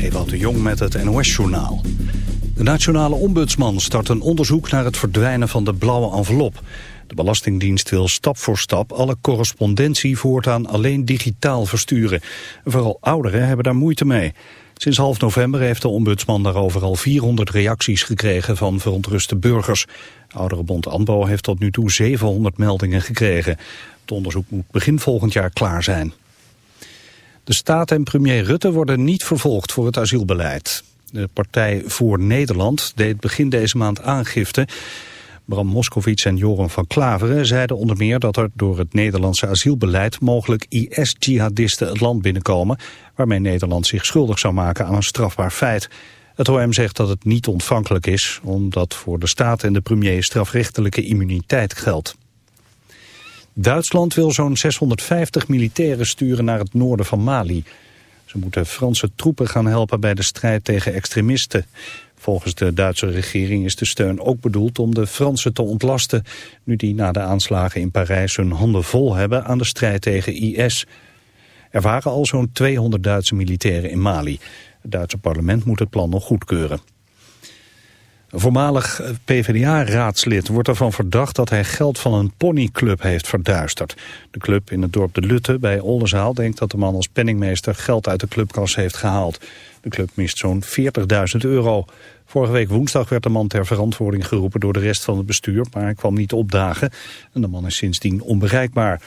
Ewout de Jong met het NOS-journaal. De nationale ombudsman start een onderzoek naar het verdwijnen van de blauwe envelop. De Belastingdienst wil stap voor stap alle correspondentie voortaan alleen digitaal versturen. Vooral ouderen hebben daar moeite mee. Sinds half november heeft de ombudsman daarover al 400 reacties gekregen van verontruste burgers. Ouderenbond ANBO heeft tot nu toe 700 meldingen gekregen. Het onderzoek moet begin volgend jaar klaar zijn. De staat en premier Rutte worden niet vervolgd voor het asielbeleid. De partij Voor Nederland deed begin deze maand aangifte. Bram Moskowitz en Joran van Klaveren zeiden onder meer dat er door het Nederlandse asielbeleid mogelijk IS-jihadisten het land binnenkomen, waarmee Nederland zich schuldig zou maken aan een strafbaar feit. Het OM zegt dat het niet ontvankelijk is, omdat voor de staat en de premier strafrechtelijke immuniteit geldt. Duitsland wil zo'n 650 militairen sturen naar het noorden van Mali. Ze moeten Franse troepen gaan helpen bij de strijd tegen extremisten. Volgens de Duitse regering is de steun ook bedoeld om de Fransen te ontlasten... nu die na de aanslagen in Parijs hun handen vol hebben aan de strijd tegen IS. Er waren al zo'n 200 Duitse militairen in Mali. Het Duitse parlement moet het plan nog goedkeuren. Voormalig PvdA-raadslid wordt ervan verdacht dat hij geld van een ponyclub heeft verduisterd. De club in het dorp De Lutte bij Oldenzaal denkt dat de man als penningmeester geld uit de clubkas heeft gehaald. De club mist zo'n 40.000 euro. Vorige week woensdag werd de man ter verantwoording geroepen door de rest van het bestuur, maar hij kwam niet opdagen. En de man is sindsdien onbereikbaar.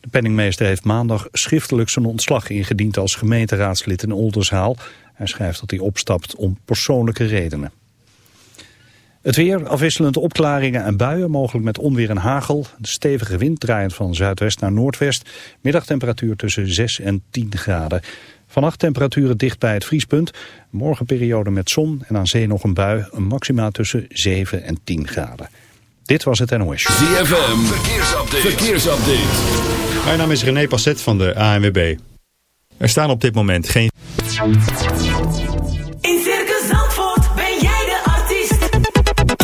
De penningmeester heeft maandag schriftelijk zijn ontslag ingediend als gemeenteraadslid in Oldenzaal. Hij schrijft dat hij opstapt om persoonlijke redenen. Het weer, afwisselende opklaringen en buien, mogelijk met onweer en hagel. De stevige wind draaiend van zuidwest naar noordwest. Middagtemperatuur tussen 6 en 10 graden. Vannacht temperaturen dicht bij het vriespunt. Morgen periode met zon en aan zee nog een bui. Een maxima tussen 7 en 10 graden. Dit was het NOS. ZFM, verkeersupdate. verkeersupdate. Mijn naam is René Passet van de ANWB. Er staan op dit moment geen...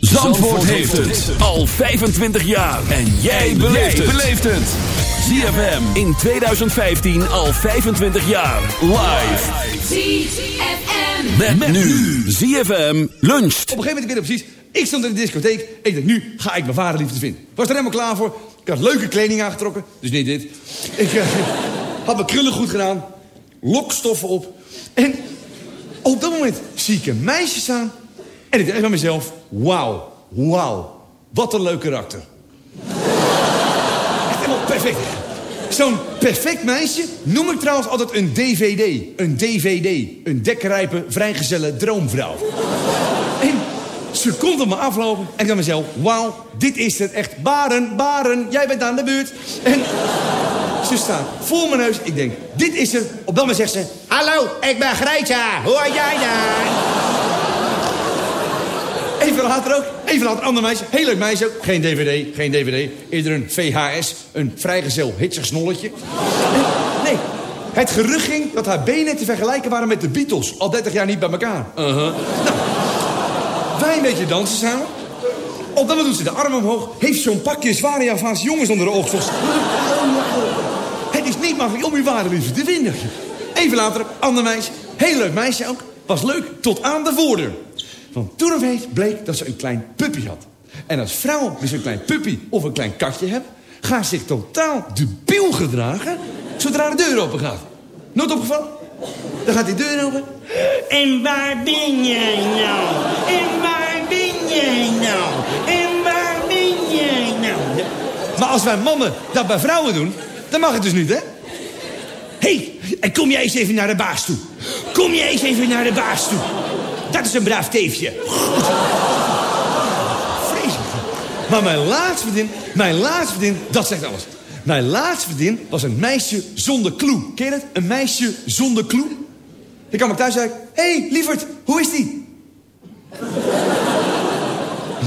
Zandvoort heeft het al 25 jaar. En jij beleeft het. ZFM in 2015 al 25 jaar. Live. ZFM. Met, nu. ZFM luncht. Op een gegeven moment, ik weet het precies, ik stond in de discotheek. Ik dacht, nu ga ik mijn vaderliefde vinden. Was er helemaal klaar voor. Ik had leuke kleding aangetrokken, dus niet dit. Ik eh, had mijn krullen goed gedaan. Lokstoffen op. En op dat moment zie ik een meisje staan. En ik denk bij mezelf, wauw, wauw. Wat een leuk karakter. Echt helemaal perfect. Zo'n perfect meisje noem ik trouwens altijd een DVD. Een DVD. Een dekrijpe, vrijgezelle droomvrouw. En ze komt op me aflopen en ik dacht mezelf... wauw, dit is het echt. Baren, Baren, jij bent aan de buurt. En ze staat voor mijn neus. Ik denk, dit is het. Op dat moment zegt ze... Hallo, ik ben Greetje. Hoe jij dan? Even later ook. Even later, ander meisje. Heel leuk meisje ook. Geen DVD, geen DVD. Eerder een VHS. Een vrijgezel hitsig snolletje. Nee, het gerucht ging dat haar benen te vergelijken waren met de Beatles. Al 30 jaar niet bij elkaar. Uh-huh. Nou, Wij een beetje dansen samen. Op dat moment doet ze de arm omhoog. Heeft zo'n pakje zware Javaanse jongens onder de oksels. Het is niet makkelijk om uw ware liefde te vinden. Even later, ander meisje. Heel leuk meisje ook. Was leuk tot aan de voordeur. Want toen of heet bleek dat ze een klein puppy had. En als vrouwen dus een klein puppy of een klein katje hebben... gaan ze zich totaal debiel gedragen zodra de deur open gaat. Nooit opgevallen? Dan gaat die deur open. En waar ben jij nou? En waar ben jij nou? En waar ben jij nou? Maar als wij mannen dat bij vrouwen doen, dan mag het dus niet, hè? Hé, hey, en kom jij eens even naar de baas toe. Kom jij eens even naar de baas toe. Dat is een braaf teefje. Vreselijk. Maar mijn laatste vriendin, mijn laatste vriendin, dat zegt alles. Mijn laatste vriendin was een meisje zonder clue. Ken je dat? Een meisje zonder clue. Ik kwam ik thuis en zei hey, lieverd, hoe is die?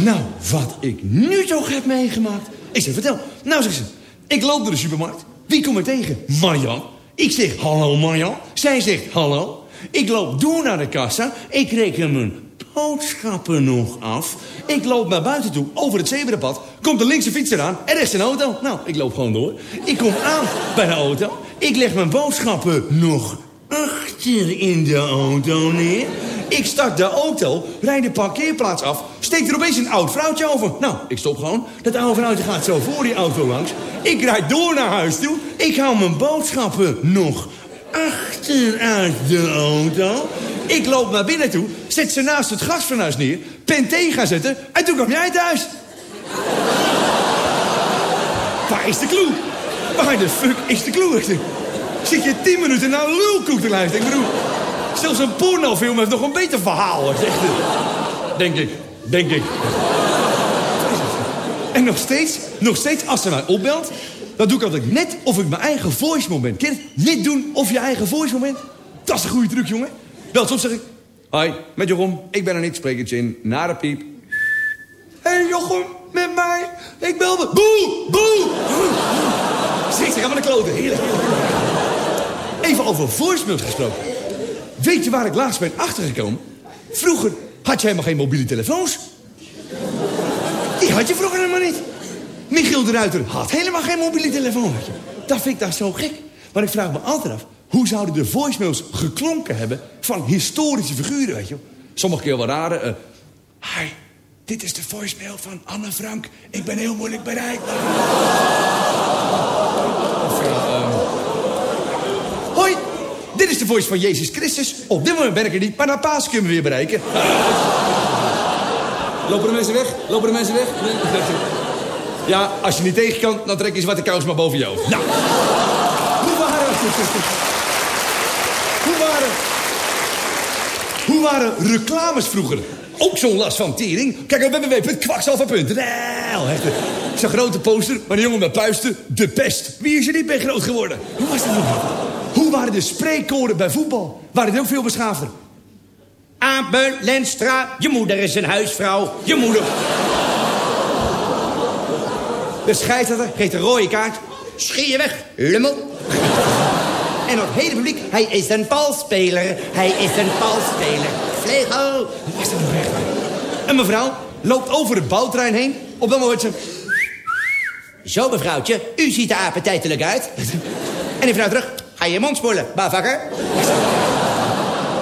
nou, wat ik nu toch heb meegemaakt. Ik zeg, vertel. Nou, zegt ze, ik loop door de supermarkt. Wie kom ik tegen? Marjan. Ik zeg, hallo Marjan. Zij zegt, hallo. Ik loop door naar de kassa. Ik reken mijn boodschappen nog af. Ik loop naar buiten toe, over het zebrapad. Komt de linkse fietser aan en rechts een auto. Nou, ik loop gewoon door. Ik kom aan bij de auto. Ik leg mijn boodschappen nog achter in de auto neer. Ik start de auto, rijd de parkeerplaats af... steekt er opeens een oud vrouwtje over. Nou, ik stop gewoon. Dat oude vrouwtje gaat zo voor die auto langs. Ik rijd door naar huis toe. Ik hou mijn boodschappen nog achteruit de auto. Ik loop naar binnen toe, zet ze naast het gasfornuis neer... pen thee gaan zetten en toen kwam jij thuis. Waar is de clue? Waar de fuck is de clue? Zit je tien minuten naar een lulkoek te luisteren? Ik bedoel, zelfs een pornofilm heeft nog een beter verhaal. Denk ik, denk ik. En nog steeds, nog steeds, als ze mij opbelt... dan doe ik altijd net of ik mijn eigen voice moment ken. Net doen of je eigen voice moment. Dat is een goede truc, jongen. Belt soms zeg ik... Hoi, met Jochem. Ik ben er niet, spreek het in. Naar de piep. Hé hey, Jochem, met mij. Ik belde. Boe, boe. Zeg, zeg, aan de kloten. Heerlijk. Even over voicemails gesproken. Weet je waar ik laatst ben achtergekomen? Vroeger had je helemaal geen mobiele telefoons. Die had je vroeger helemaal niet. Michiel de Ruiter had helemaal geen mobiele telefoon. Dat vind ik daar zo gek. Maar ik vraag me altijd af... hoe zouden de voicemails geklonken hebben... van historische figuren, weet je Sommige keer wel rare... eh, Hi, dit is de voicemail van Anne Frank. Ik ben heel moeilijk bereikbaar. Eh, ehm, Hoi, dit is de voice van Jezus Christus. Op dit moment ben ik er niet, maar na Paas kunnen we weer bereiken. Lopen de mensen weg? Lopen de mensen weg? Ja, als je niet tegen kan, dan trek je zwarte kous maar boven je hoofd. Nou, hoe waren... hoe waren... Hoe waren reclames vroeger? Ook zo'n last van tering. Kijk op www.kwakzalver.nl. Echt, Zo'n grote poster met een jongen met puisten. De pest. Wie is er niet mee groot geworden? Hoe was dat vroeger? Hoe waren de spreekkoren bij voetbal? Waren die ook veel beschaafder? Abe Lenstra, je moeder is een huisvrouw. Je moeder. De scheidsrechter geeft een rode kaart. Schie je weg, lummel. En het hele publiek... Hij is een valspeler. Hij is een valspeler. Vlegel. Hoe was dat nou echt? Een mevrouw loopt over het bouwtrein heen. Op dat moment ze... Zo, mevrouwtje, u ziet er appetijtelijk uit. En die vrouw terug. Ga je mond spoelen, bafakker.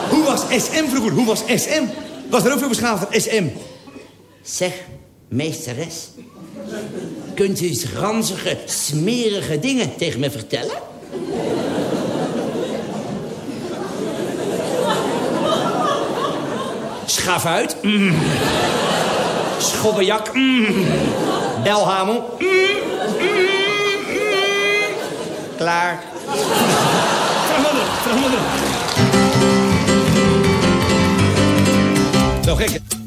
Hoe was SM vroeger? Hoe was SM? Was er ook veel beschaafder? SM. Zeg, meesteres. Kunt u ranzige, smerige dingen tegen me vertellen? Schaf uit. Mm. Schobbejak. Mm. Belhamel. Mm. Mm. Klaar. Veranderen, veranderen. Zo gek.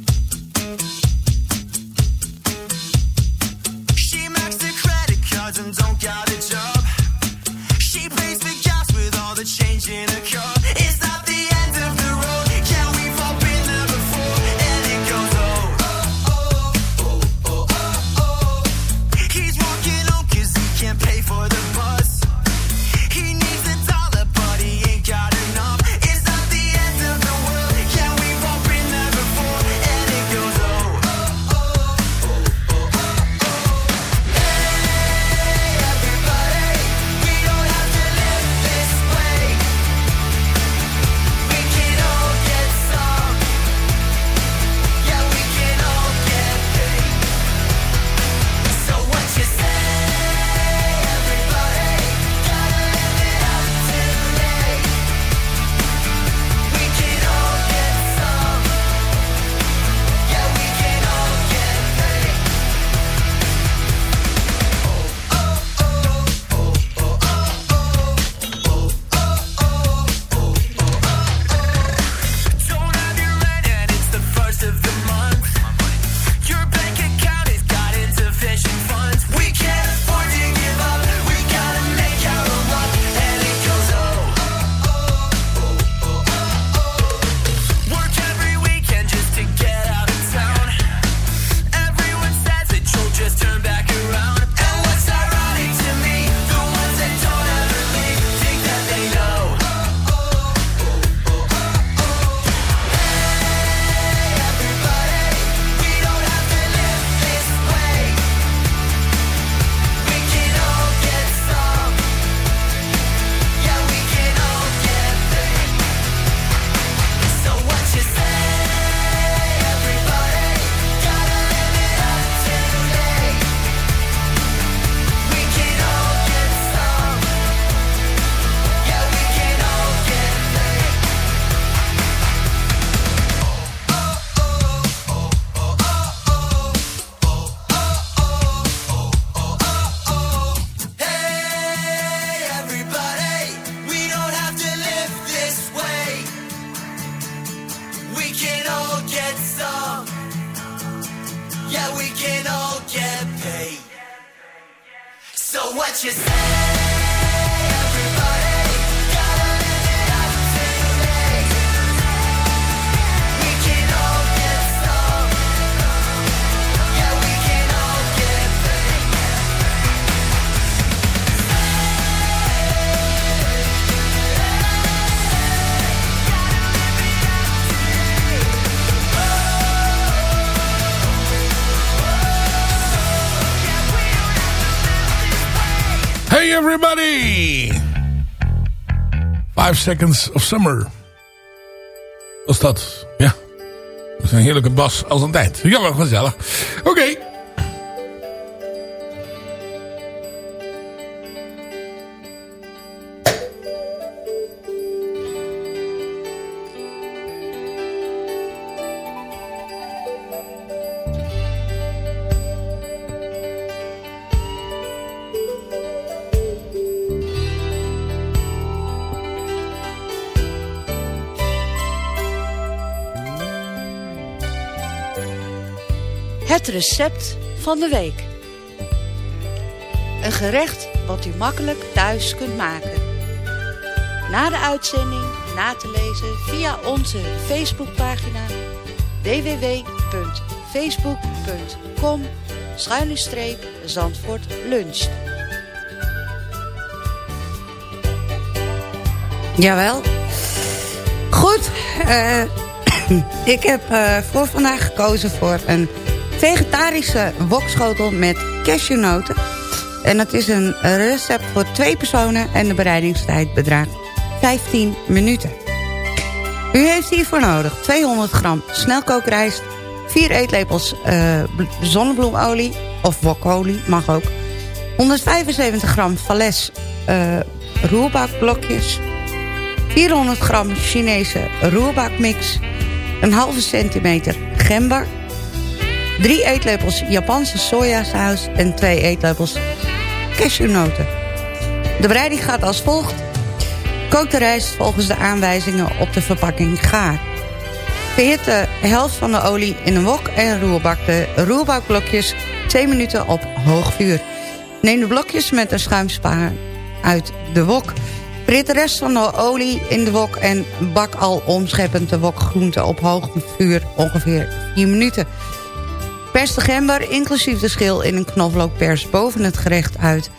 Five Seconds of Summer. Was dat? Ja. Dat is een heerlijke bas als een tijd. Ja, wel gezellig. Oké. Het recept van de week. Een gerecht wat u makkelijk thuis kunt maken. Na de uitzending na te lezen via onze Facebookpagina www.facebook.com Zandvoort luncht. Jawel. Goed, eh, ik heb eh, voor vandaag gekozen voor een vegetarische wokschotel met cashewnoten. En dat is een recept voor twee personen en de bereidingstijd bedraagt 15 minuten. U heeft hiervoor nodig 200 gram snelkookrijst, 4 eetlepels eh, bl- zonnebloemolie of wokolie, mag ook. 175 gram vales eh roerbakblokjes, 400 gram Chinese roerbakmix, een halve centimeter gember, 3 eetlepels Japanse sojasaus en 2 eetlepels cashewnoten. De bereiding gaat als volgt. Kook de rijst volgens de aanwijzingen op de verpakking gaar. Verhit de helft van de olie in een wok en roerbak de roerbakblokjes 2 minuten op hoog vuur. Neem de blokjes met een schuimspaar uit de wok. Verhit de rest van de olie in de wok en bak al omscheppend de wokgroente op hoog vuur ongeveer 4 minuten. Pers de gember, inclusief de schil in een knoflookpers boven het gerecht uit.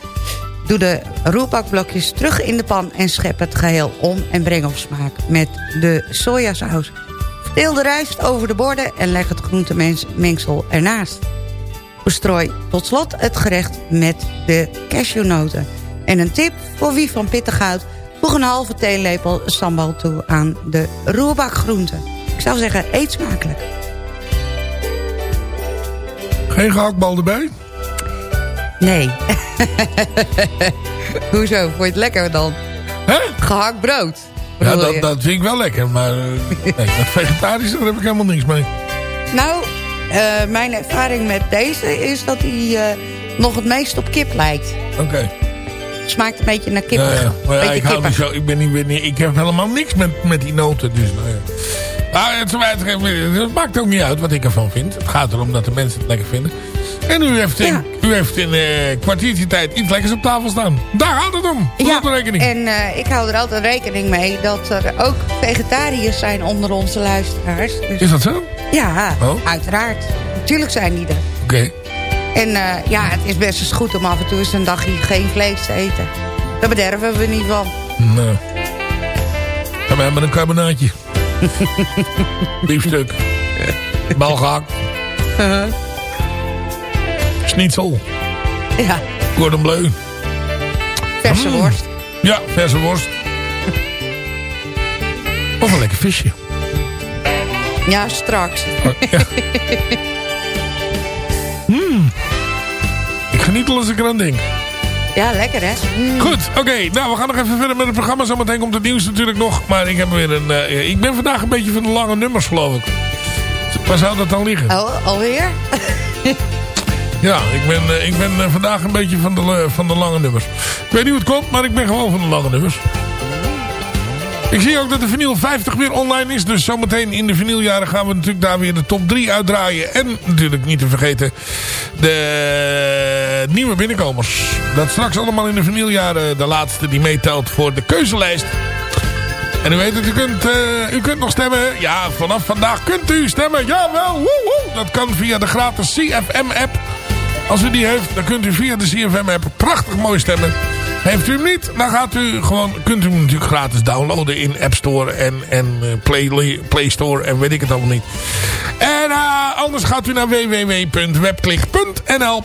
Doe de roerbakblokjes terug in de pan en schep het geheel om en breng op smaak met de sojasaus. Verdeel de rijst over de borden en leg het groentemengsel ernaast. Bestrooi tot slot het gerecht met de cashewnoten. En een tip voor wie van pittig houdt... voeg een halve theelepel sambal toe aan de roerbakgroenten. Ik zou zeggen, eet smakelijk. Geen gehaktbal erbij? Nee. Hoezo? Vond je het lekker dan? Hè? Gehakt brood. Ja, dat, dat vind ik wel lekker. Maar eh, nee, met daar heb ik helemaal niks mee. Nou, eh, mijn ervaring met deze is dat hij eh, nog het meest op kip lijkt. Oké. Smaakt een beetje naar Ja, kippig. ja. Maar ja, Beetje ik, hou niet zo, ik, ben niet- ik heb helemaal niks met, met die noten. Dus, nou ja. Maar het, maakt ook niet uit wat ik ervan vind. Het gaat erom dat de mensen het lekker vinden. En u heeft in, u heeft in een kwartiertje tijd iets lekkers op tafel staan. Daar gaat het om. Ja, rekening. en eh, ik hou er altijd rekening mee dat er ook vegetariërs zijn onder onze luisteraars. Dus, Is dat zo? Ja, Oh. uiteraard. Natuurlijk zijn die er. Oké. En eh, ja, het is best eens goed om af en toe eens een dagje geen vlees te eten. Daar bederven we niet van. Nou. Ga maar met een carbonaatje. Biefstuk. Balgehakt. Schnitzel. Ja, Cordon bleu. verse Mm. worst. Ja, verse worst. Of een lekker visje. Ja, straks. Oh, ja. Mm. Ik geniet al als ik eraan denk. Ja, lekker hè? Mm. Goed, oké. nou, we gaan nog even verder met het programma. Zometeen komt het nieuws natuurlijk nog. Maar ik heb weer een... eh, ik ben vandaag een beetje van de lange nummers, geloof ik. Waar zou dat dan liggen? Oh, alweer? Ja, ik ben, eh, ik ben eh, vandaag een beetje van de, van de lange nummers. Ik weet niet hoe het komt, maar ik ben gewoon van de lange nummers. Ik zie ook dat de vinyl 50 weer online is. Dus zometeen in de vinyljaren gaan we natuurlijk daar weer de top 3 uitdraaien. En natuurlijk niet te vergeten de nieuwe binnenkomers. Dat straks allemaal in de vinyljaren de laatste die meetelt voor de keuzelijst. En u weet het, u kunt, eh, u kunt nog stemmen. Ja, vanaf vandaag kunt u stemmen. Jawel, woe, woe. Dat kan via de gratis CFM-app. Als u die heeft, dan kunt u via de CFM-app prachtig mooi stemmen. Heeft u hem niet, dan gaat u gewoon, kunt u hem natuurlijk gratis downloaden in App Store en, en eh, Play, Play Store en weet ik het allemaal niet. En eh, anders gaat u naar www.webklik.nl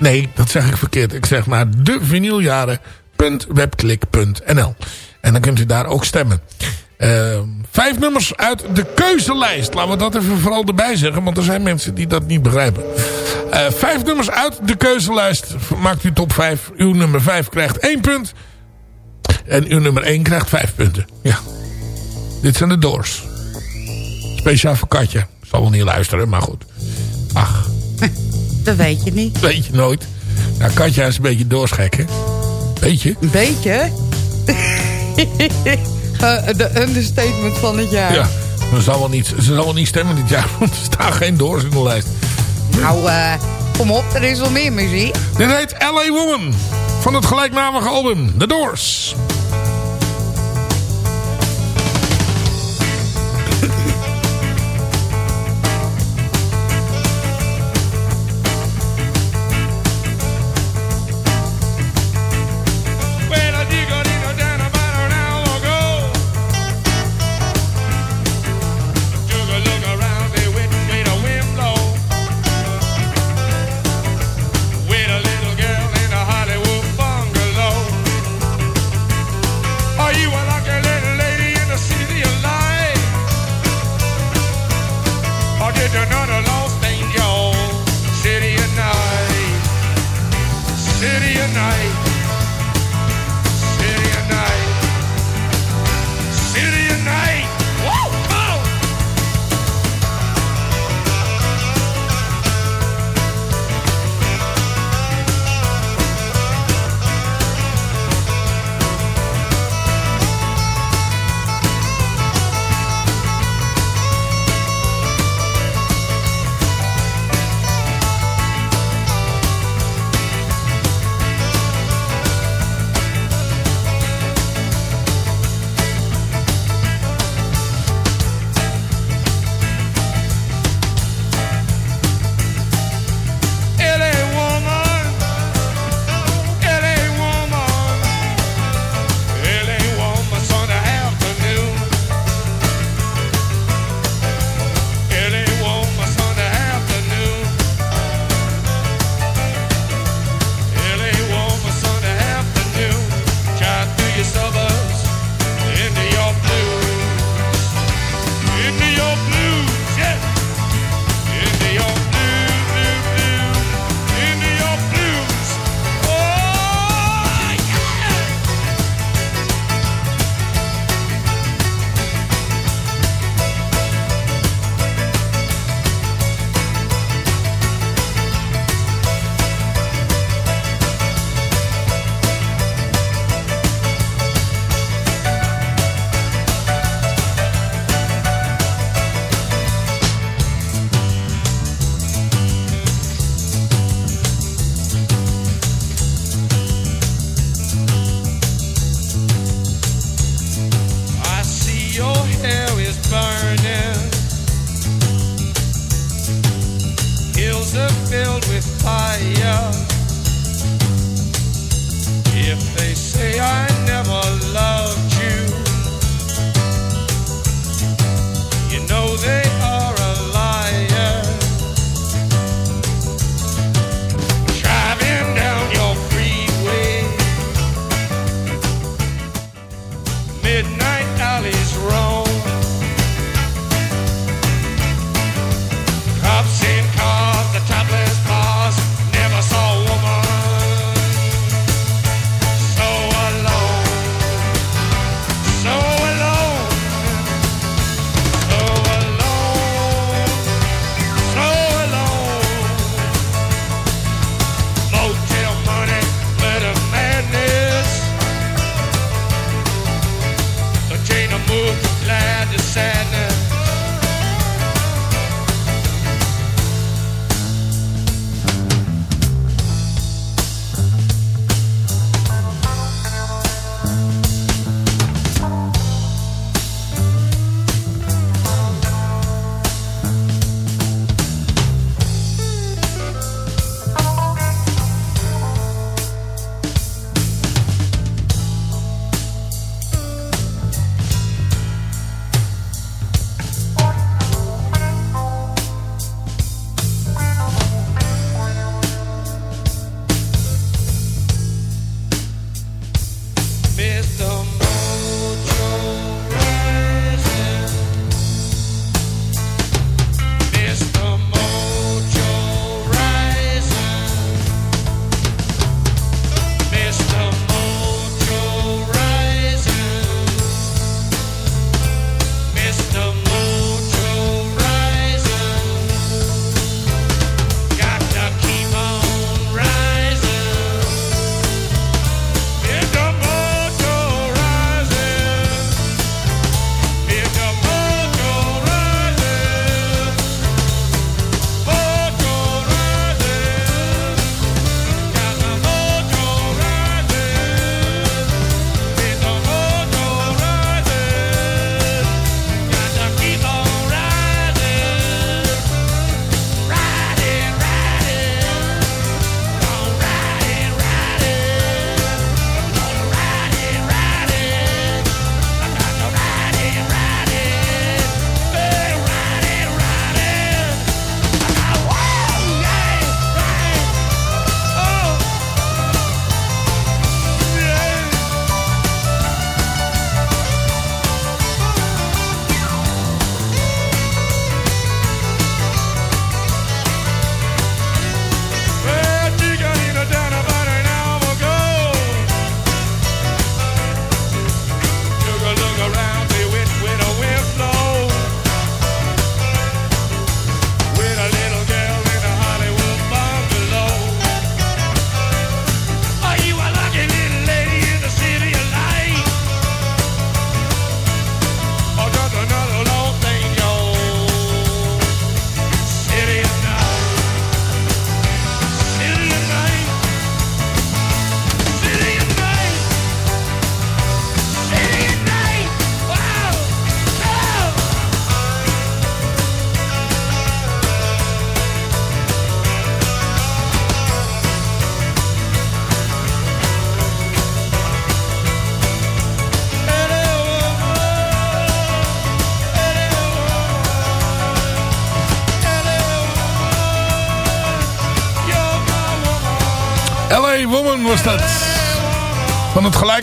Nee, dat zeg ik verkeerd. Ik zeg naar devinyljaren.webklik.nl En dan kunt u daar ook stemmen. Eh, vijf nummers uit de keuzelijst. Laten we dat even vooral erbij zeggen. Want er zijn mensen die dat niet begrijpen. Eh, vijf nummers uit de keuzelijst. Maakt u top vijf. Uw nummer vijf krijgt één punt. En uw nummer één krijgt vijf punten. Ja. Dit zijn de Doors. Speciaal voor Katja. Zal wel niet luisteren, maar goed. Ach. Dat weet je niet. Weet je nooit. Nou, Katja is een beetje doorsgek, hè? Beetje. Een beetje? Eh, de understatement van het jaar. Ja, ze zal wel niet, ze zal wel niet stemmen dit jaar. Want er staan geen doors in de lijst. Nou, eh, kom op, er is wel meer muziek. Dit heet LA Woman. Van het gelijknamige album The Doors.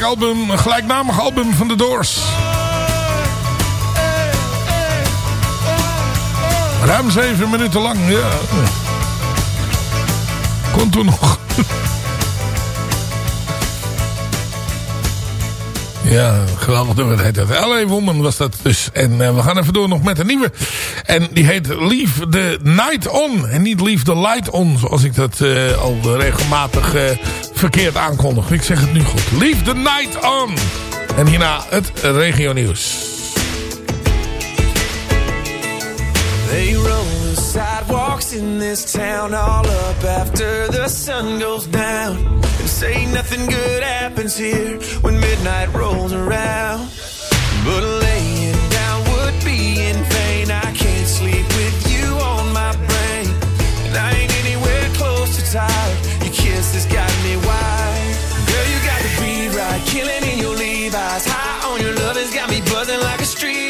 Album, gelijknamige album van The Doors. Ruim zeven minuten lang, ja. Kon toen nog. Ja, geweldig nummer heet dat. LA Woman was dat dus. En eh, we gaan even door nog met een nieuwe. En die heet Leave the Night On. En niet Leave the Light On. Zoals ik dat eh, al regelmatig eh, verkeerd aankondig. Ik zeg het nu goed. Leave the Night On. En hierna het regio nieuws. They roll the sidewalks in this town all up after the sun goes down. And say nothing good happens here when midnight rolls around. But laying down would be in vain. I can't sleep with you on my brain. And I ain't anywhere close to tired. Kiss has got me wild. Girl, you got the beat right, killing in your Levi's. High on your love has got me buzzing like a street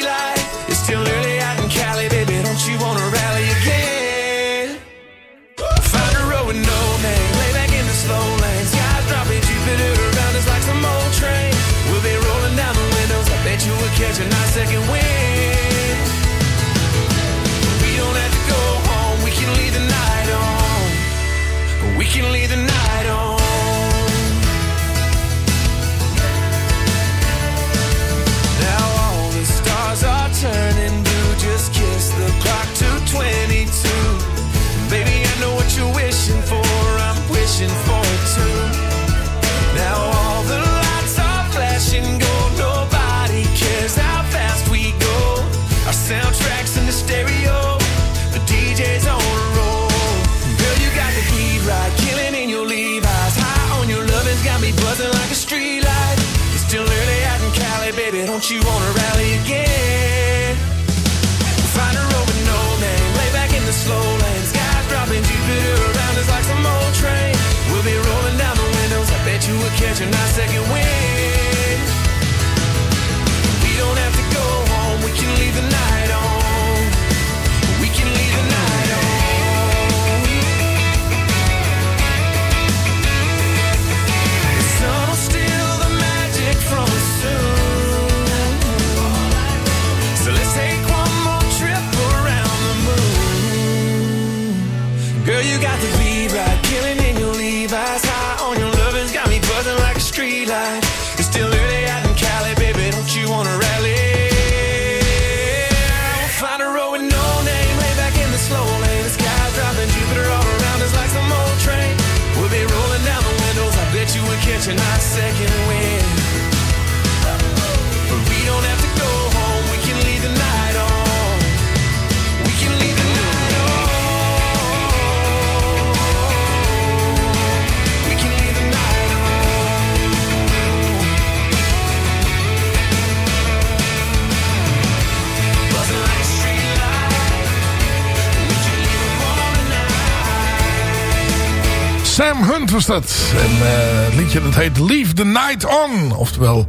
Hunt was dat. En eh, het liedje dat heet Leave the Night On. Oftewel,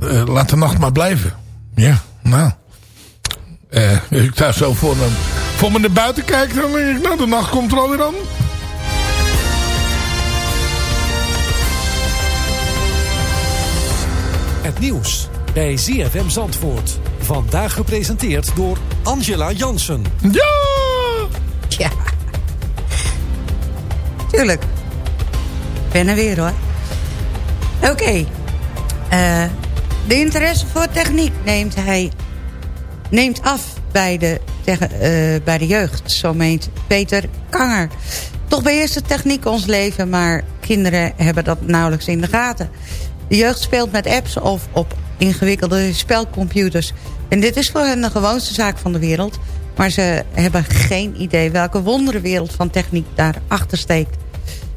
eh, laat de nacht maar blijven. Ja, nou. Eh, als ik daar zo voor me, voor me naar buiten kijk, dan denk ik, nou, de nacht komt er alweer aan. Het nieuws bij ZFM Zandvoort. Vandaag gepresenteerd door Angela Jansen. Ja! Ja. Tuurlijk. Ben er weer hoor. Oké. Eh, de interesse voor techniek neemt hij neemt af bij de, eh, bij de jeugd. Zo meent Peter Kanger. Toch beheerst de techniek ons leven, maar kinderen hebben dat nauwelijks in de gaten. De jeugd speelt met apps of op ingewikkelde spelcomputers. En dit is voor hen de gewoonste zaak van de wereld. Maar ze hebben geen idee welke wonderenwereld van techniek daarachter steekt.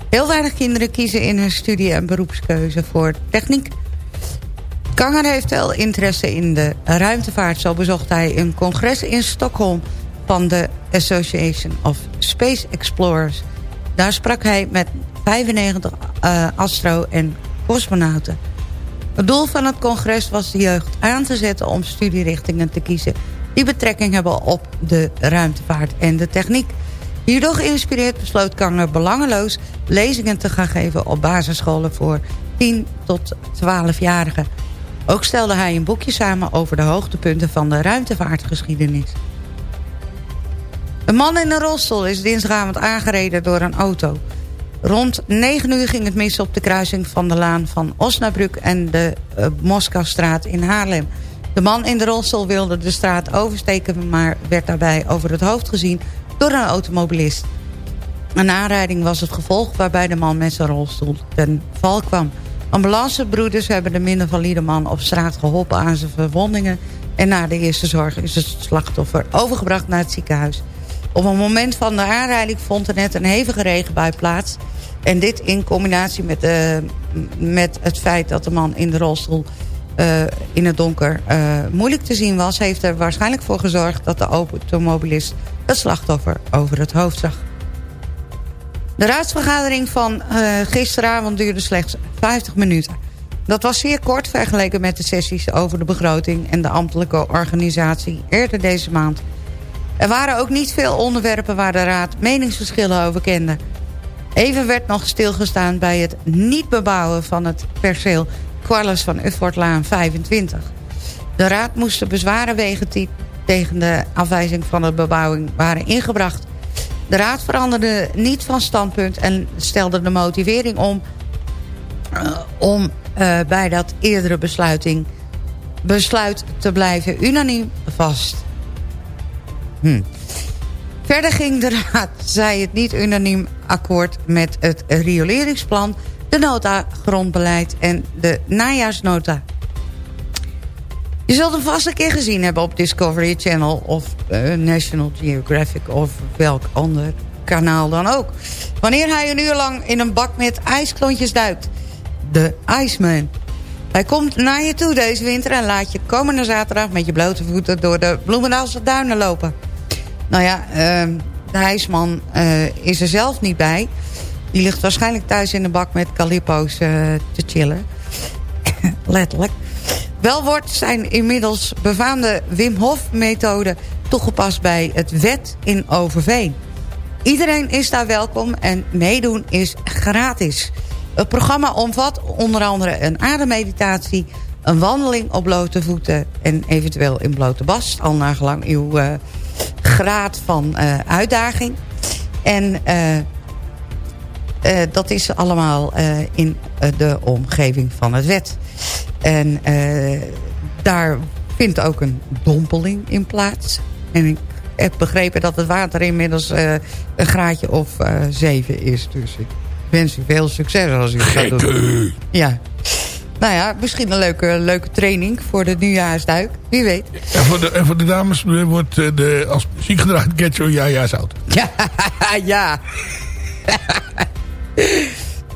Heel weinig kinderen kiezen in hun studie- en beroepskeuze voor techniek. Kanger heeft wel interesse in de ruimtevaart. Zo bezocht hij een congres in Stockholm van de Association of Space Explorers. Daar sprak hij met 95 eh, astro- en cosmonauten. Het doel van het congres was de jeugd aan te zetten om studierichtingen te kiezen... die betrekking hebben op de ruimtevaart en de techniek. Hierdoor geïnspireerd besloot Kanger belangeloos lezingen te gaan geven op basisscholen voor 10 tot 12-jarigen. Ook stelde hij een boekje samen over de hoogtepunten van de ruimtevaartgeschiedenis. Een man in een rolstoel is dinsdagavond aangereden door een auto. Rond 9 uur ging het mis op de kruising van de laan van Osnabrück en de uh, Moskaustraat in Haarlem. De man in de rolstoel wilde de straat oversteken, maar werd daarbij over het hoofd gezien door een automobilist. Een aanrijding was het gevolg waarbij de man met zijn rolstoel ten val kwam. Ambulancebroeders hebben de minder valide man op straat geholpen aan zijn verwondingen... en na de eerste zorg is het slachtoffer overgebracht naar het ziekenhuis. Op het moment van de aanrijding vond er net een hevige regenbui plaats... en dit in combinatie met, uh, met het feit dat de man in de rolstoel... Uh, in het donker uh, moeilijk te zien was... heeft er waarschijnlijk voor gezorgd dat de automobilist het slachtoffer over het hoofd zag. De raadsvergadering van uh, gisteravond duurde slechts 50 minuten. Dat was zeer kort vergeleken met de sessies over de begroting... en de ambtelijke organisatie eerder deze maand. Er waren ook niet veel onderwerpen waar de raad meningsverschillen over kende. Even werd nog stilgestaan bij het niet bebouwen van het perceel... Quarles van Uffortlaan 25. De raad moest de bezwaren wegen tegen de afwijzing van de bebouwing waren ingebracht... De raad veranderde niet van standpunt en stelde de motivering om... Uh, om uh, bij dat eerdere besluiting, besluit te blijven unaniem vast. Hm. Verder ging de raad, zei het niet unaniem akkoord met het rioleringsplan... de nota grondbeleid en de najaarsnota. Je zult hem vast een keer gezien hebben op Discovery Channel... of uh, National Geographic of welk ander kanaal dan ook. Wanneer hij een uur lang in een bak met ijsklontjes duikt. De Iceman. Hij komt naar je toe deze winter en laat je komende zaterdag... met je blote voeten door de Bloemendaalse duinen lopen. Nou ja, uh, de ijsman uh, is er zelf niet bij. Die ligt waarschijnlijk thuis in de bak met Calippo's uh, te chillen. Letterlijk. Wel wordt zijn inmiddels befaamde Wim Hof methode toegepast bij het wet in Overveen. Iedereen is daar welkom en meedoen is gratis. Het programma omvat onder andere een ademmeditatie... een wandeling op blote voeten en eventueel in blote bas... al naar gelang uw uh, graad van uh, uitdaging. En uh, dat is allemaal in de omgeving van het wet. En uh, daar vindt ook een dompeling in plaats. En ik heb begrepen dat het water inmiddels uh, een graadje of uh, zeven is. Dus ik wens u veel succes als u gaat doen. Ja. Nou ja, misschien een leuke, leuke training voor de nieuwjaarsduik. Wie weet. En voor de, en voor de dames wordt de, als muziek gedraaid Get Your Ja Ja Zout. Ja, ja.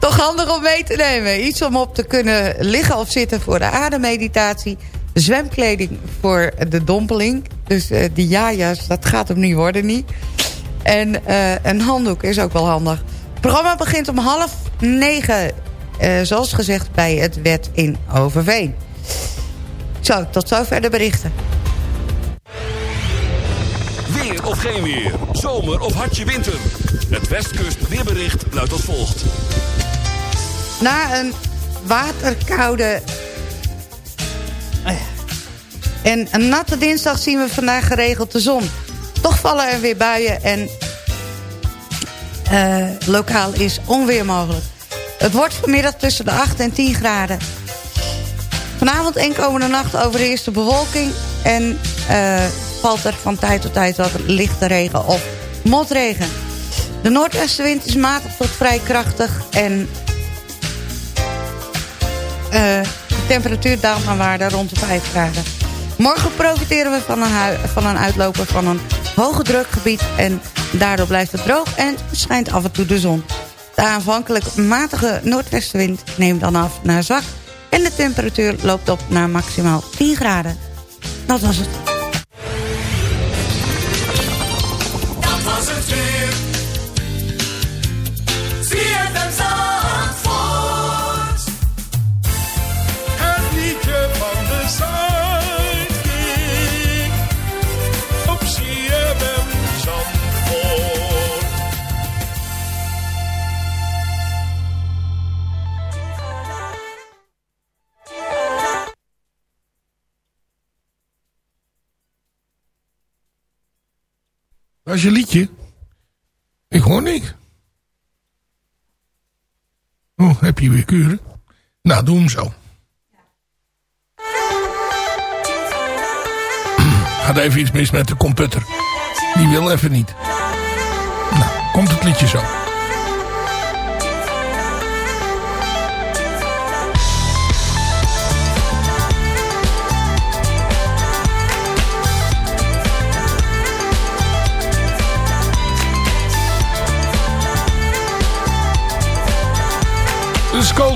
Toch handig om mee te nemen. Iets om op te kunnen liggen of zitten voor de ademmeditatie. Zwemkleding voor de dompeling. Dus uh, die jaja's, dat gaat hem niet worden niet. En uh, een handdoek is ook wel handig. Het programma begint om half negen. Uh, zoals gezegd bij het wet in Overveen. Zo, tot zover de berichten. Weer of geen weer. Zomer of hartje winter. Het Westkust weerbericht luidt als volgt. Na een waterkoude en een natte dinsdag zien we vandaag geregeld de zon. Toch vallen er weer buien en uh, lokaal is onweer mogelijk. Het wordt vanmiddag tussen de 8 en 10 graden. Vanavond en komende nacht overheerst de bewolking... en uh, valt er van tijd tot tijd wat lichte regen of motregen. De noordwestenwind is matig tot vrij krachtig... en de temperatuur daalt naar rond de 5 graden. Morgen profiteren we van een, van een uitloper van een hoge drukgebied... en daardoor blijft het droog en schijnt af en toe de zon. De aanvankelijk matige noordwestenwind neemt dan af naar zwak... en de temperatuur loopt op naar maximaal 10 graden. Dat was het. Is je liedje? Ik hoor niks. Oh, heb je weer kuren? Nou, doe hem zo. Gaat even iets mis met de computer. Die wil even niet. Nou, komt het liedje zo.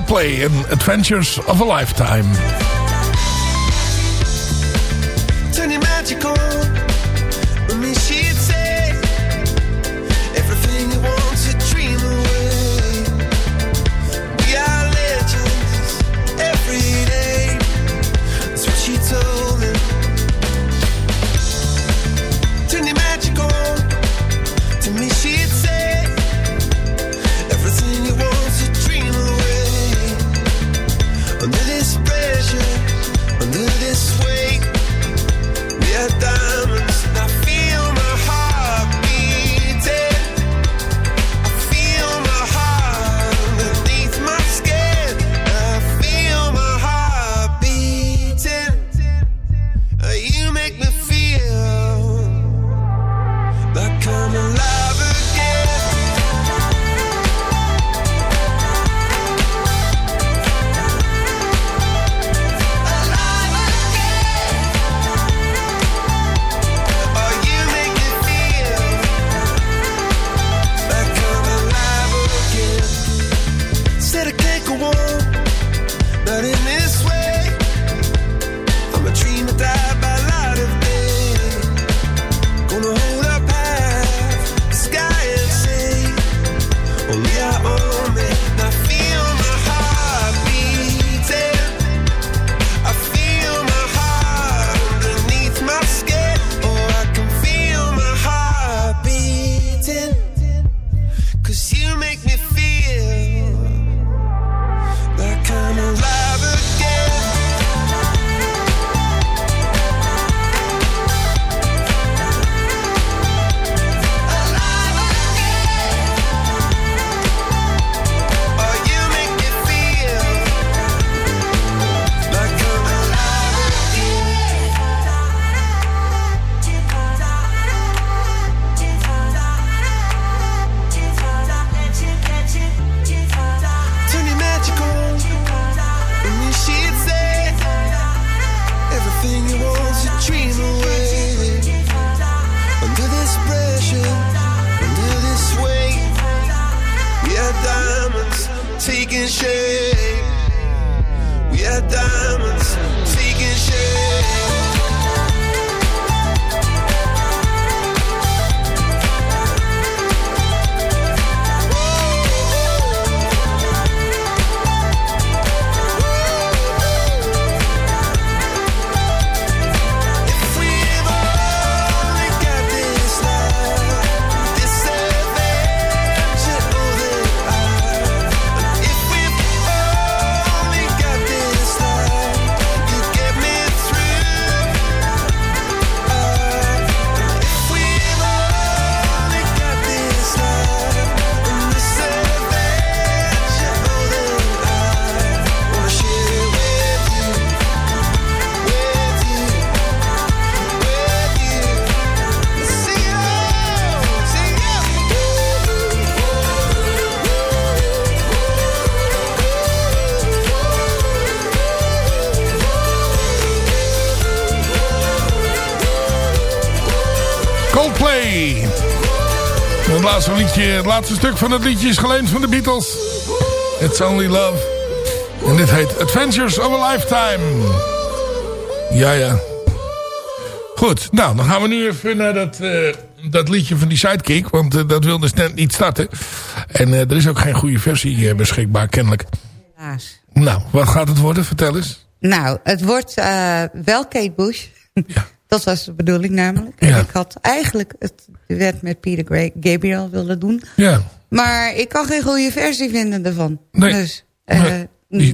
Coldplay in Adventures of a Lifetime. Coldplay. Het laatste, liedje, het laatste stuk van het liedje is geleend van de Beatles. It's Only Love. En dit heet Adventures of a Lifetime. Ja, ja. Goed, nou, dan gaan we nu even naar dat, eh, dat liedje van die Sidekick. Want eh, dat wilde net niet starten. En eh, er is ook geen goede versie beschikbaar, kennelijk. Helaas. Nou, wat gaat het worden? Vertel eens. Nou, het wordt wel Kate Bush. Dat was de bedoeling namelijk. Ik had eigenlijk het duet met Peter Gabriel willen doen. Ja. Maar ik kan geen goede versie vinden ervan. Nee. Dus. Eh,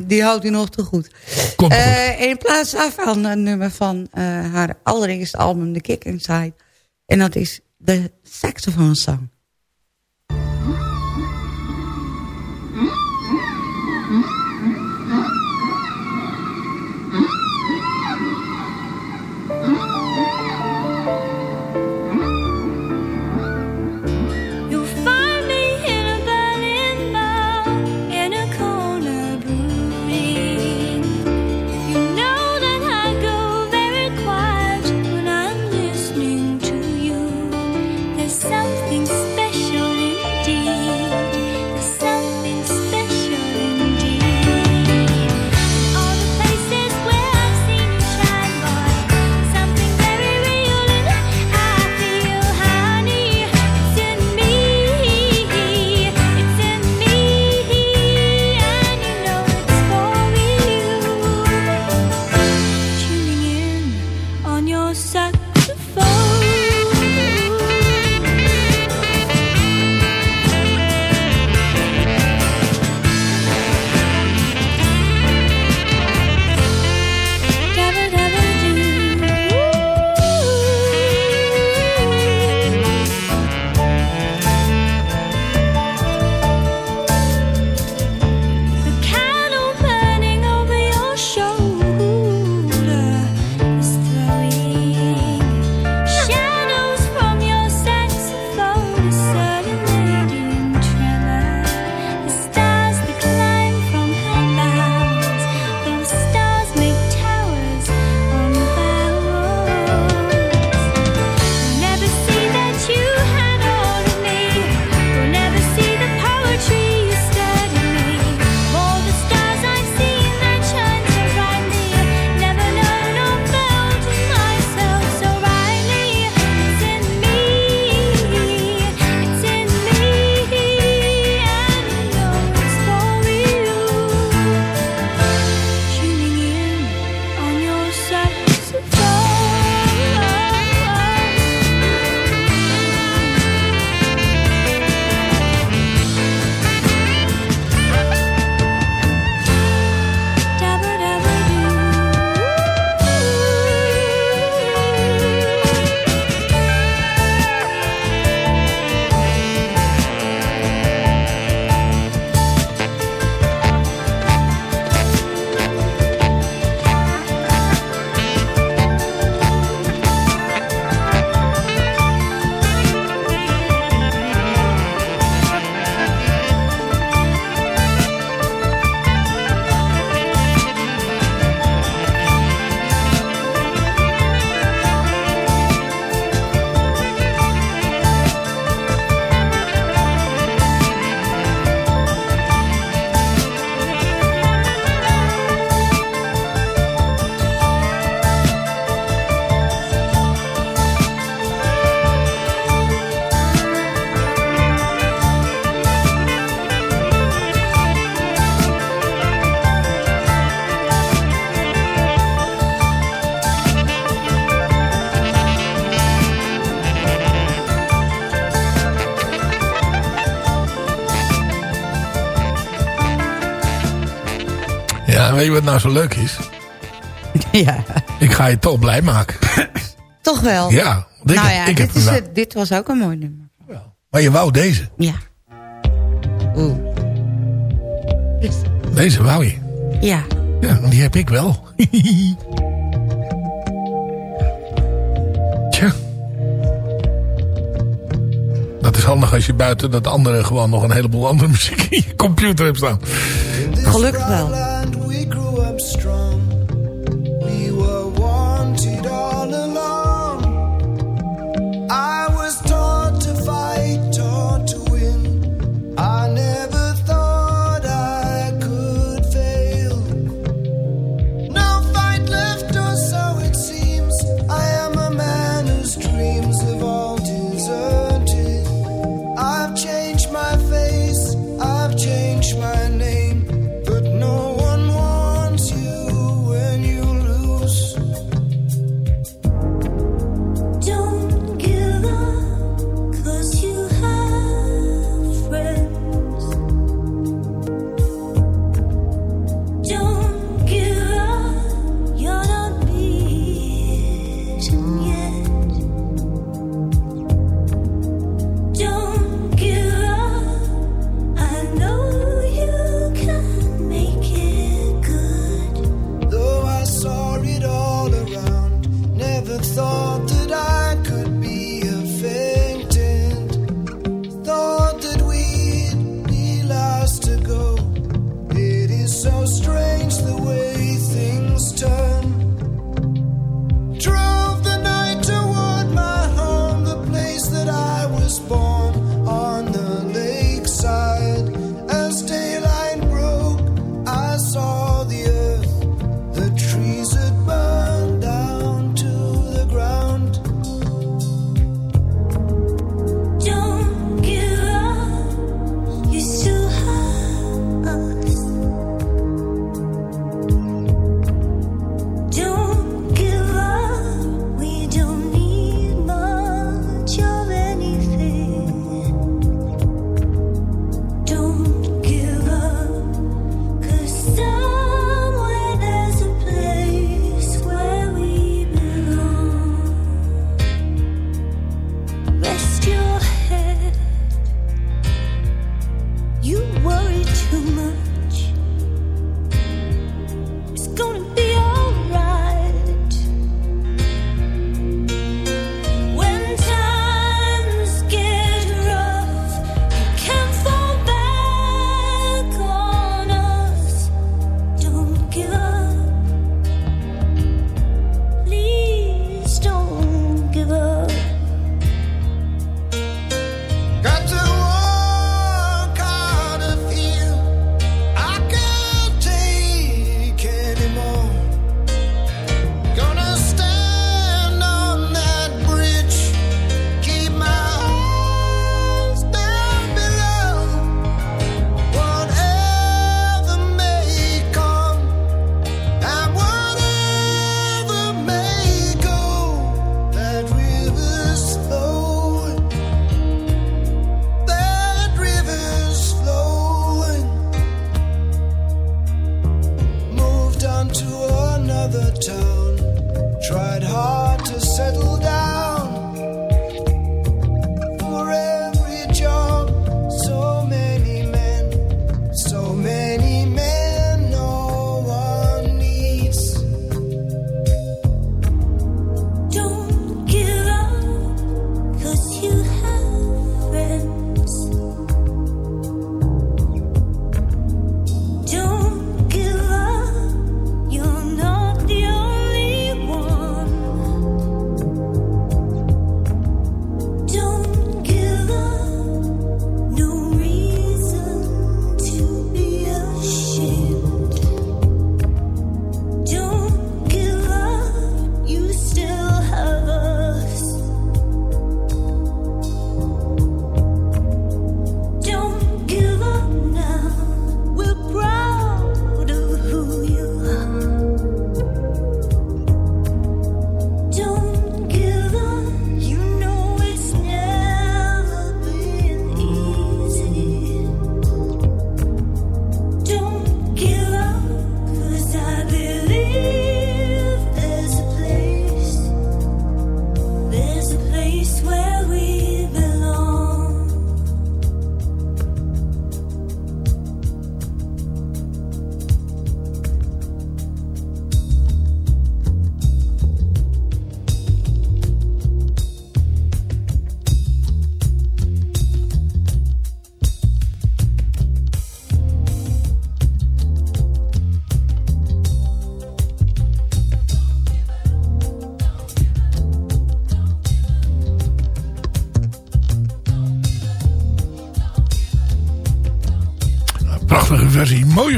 die, houdt u nog te goed. Komt eh, in plaats daarvan een nummer van eh, haar allereerste album, The Kick Inside. En dat is de saxophone song. weet je wat nou zo leuk is? Ja. Ik ga je toch blij maken. Toch wel? Ja. Nou ja, dit, is dit, was ook een mooi nummer. Maar je wou deze? Ja. Oeh. Deze wou je? Ja. Ja, die heb ik wel. Tja. Dat is handig als je buiten dat andere gewoon nog een heleboel andere muziek in je computer hebt staan. Gelukkig wel.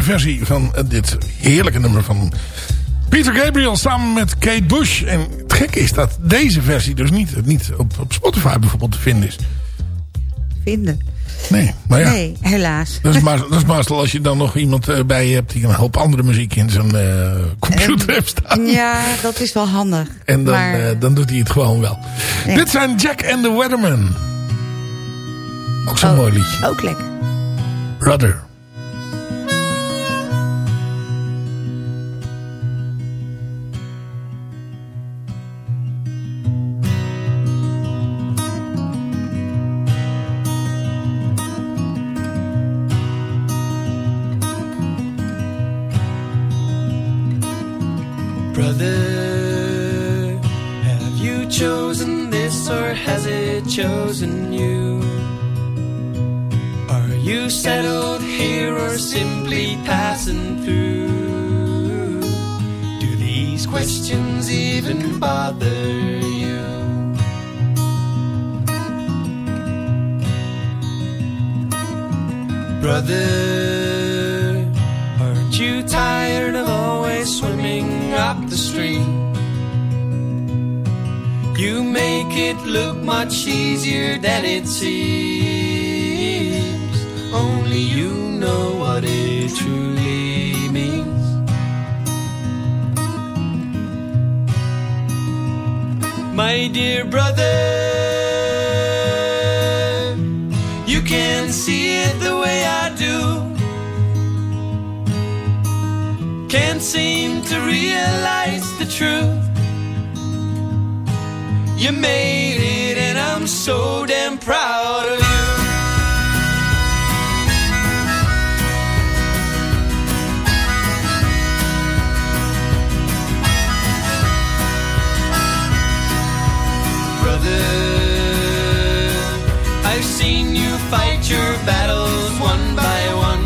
Versie, van dit heerlijke nummer van Peter Gabriel samen met Kate Bush. En het gekke is dat deze versie dus niet, niet op, op Spotify bijvoorbeeld te vinden is. Vinden. Nee, maar ja. Nee, helaas. Dat is, maar, dat is maar als je dan nog iemand eh, bij je hebt die een hoop andere muziek in zijn eh, computer heeft staan. Ja, dat is wel handig. En dan, maar, eh, dan doet hij het gewoon wel. Dit zijn Jack and the Weatherman. Ook zo'n Oh, mooi liedje. Ook lekker. Brother, questions even bother you? Brother, aren't you tired of always swimming up the stream? You make it look much easier than it seems. Only you know what it truly My dear brother, you can see it the way I do. Can't seem to realize the truth. You made it, and I'm so damn proud of you. I've seen you fight your battles one by one.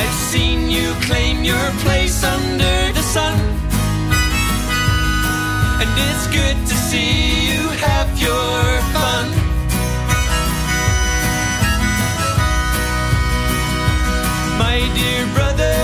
I've seen you claim your place under the sun. And it's good to see you have your fun. My dear brother,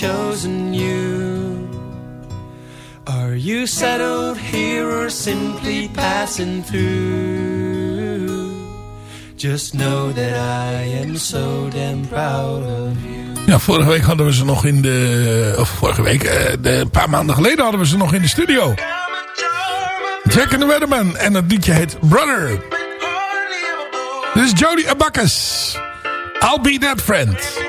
chosen you? Are you settled here or simply passing through? Just know that I am so damn proud of you. Ja, vorige week hadden we ze nog in de... Of vorige week, eh, de, een paar maanden geleden hadden we ze nog in de studio. Jack and the Weatherman. En het liedje heet Brother. Dit is Jody Abacus. I'll be that friend.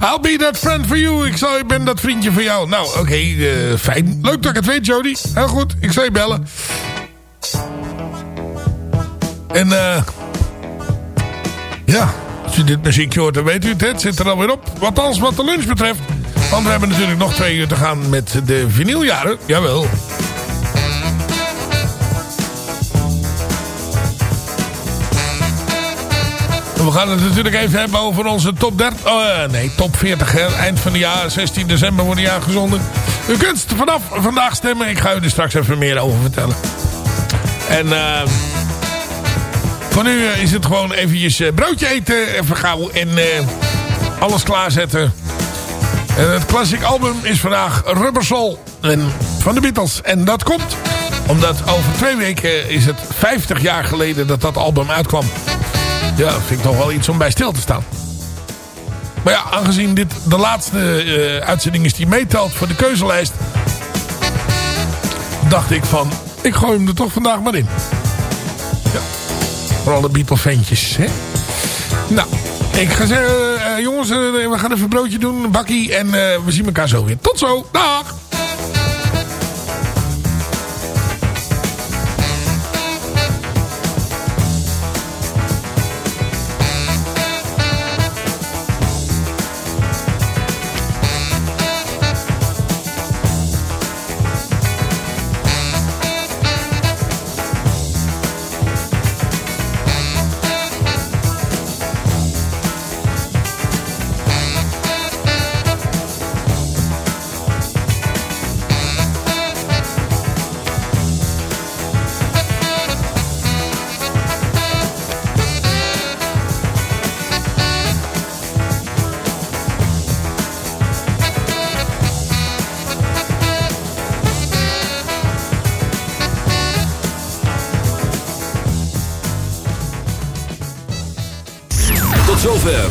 I'll be that friend for you. Ik, zal, ik ben dat vriendje voor jou. Nou, oké. eh, fijn. Leuk dat ik het weet, Jody. Heel goed. Ik zal je bellen. En eh... ja, als je dit muziekje hoort, dan weet u het. Het zit er alweer op. Wat als wat de lunch betreft. Want we hebben natuurlijk nog twee uur te gaan met de vinyljaren. Jawel. We gaan het natuurlijk even hebben over onze top 30. Oh, eh, nee, top 40. Hè. Eind van het jaar, 16 december wordt die aangezonden. U kunt vanaf vandaag stemmen. Ik ga u er straks even meer over vertellen. En eh voor nu eh, is het gewoon eventjes broodje eten. Even gauw en eh, alles klaarzetten. En het classic album is vandaag Rubber Soul van de Beatles. En dat komt omdat over twee weken is het 50 jaar geleden dat dat album uitkwam. Ja, vind ik toch wel iets om bij stil te staan. Maar ja, aangezien dit de laatste eh, uitzending is die meetelt voor de keuzelijst... dacht ik van, ik gooi hem er toch vandaag maar in. Ja, voor alle Beatle-ventjes, hè. Nou, ik ga zeggen, eh, jongens, eh, we gaan even een broodje doen, een bakkie... en we zien elkaar zo weer. Tot zo, dag!